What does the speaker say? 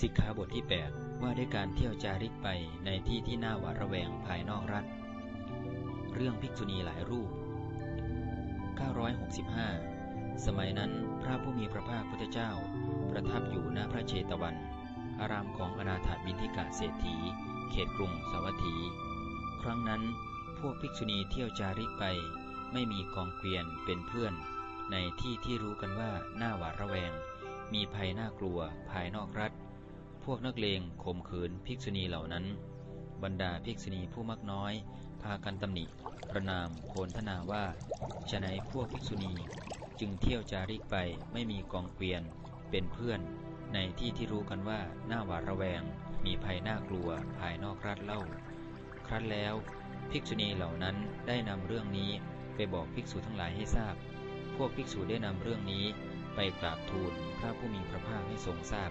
สิกขาบทที่ 8 ว่าด้วยการเที่ยวจาริกไปในที่ที่น่าหวาดระแวงภายนอกรัฐ เรื่องภิกษุณีหลายรูป 965 สมัยนั้นพระผู้มีพระภาคพุทธเจ้า ประทับอยู่ณพระเชตวัน อารามของอนาถาบินทิกะเศรษฐี เขตกรุงสาวัตถี ครั้งนั้นพวกภิกษุณีเที่ยวจาริกไป ไม่มีกองเกวียนเป็นเพื่อน ในที่ที่รู้กันว่าน่าหวาดระแวงมีภัยน่ากลัวภายนอกรัฐ วกนักเลงข่มขืนภิกษุณีเหล่านั้น บรรดาภิกษุณีผู้มักน้อย พากันตำหนิ ประนามโคนทนาว่าฉะไหนพวกภิกษุณีจึงเที่ยวจาริกไปไม่มีกองเกวียน เป็นเพื่อน ในที่ที่รู้กันว่าหน่าหวาดระแวง มีภัยน่ากลัวภายนอกรัฐเล่า ครั้นแล้ว ภิกษุณีเหล่านั้นได้นำเรื่องนี้ไปบอกภิกษุทั้งหลายให้ทราบ พวกภิกษุได้นำเรื่องนี้ไปกราบทูลพระผู้มีพระภาคให้ทรงทราบ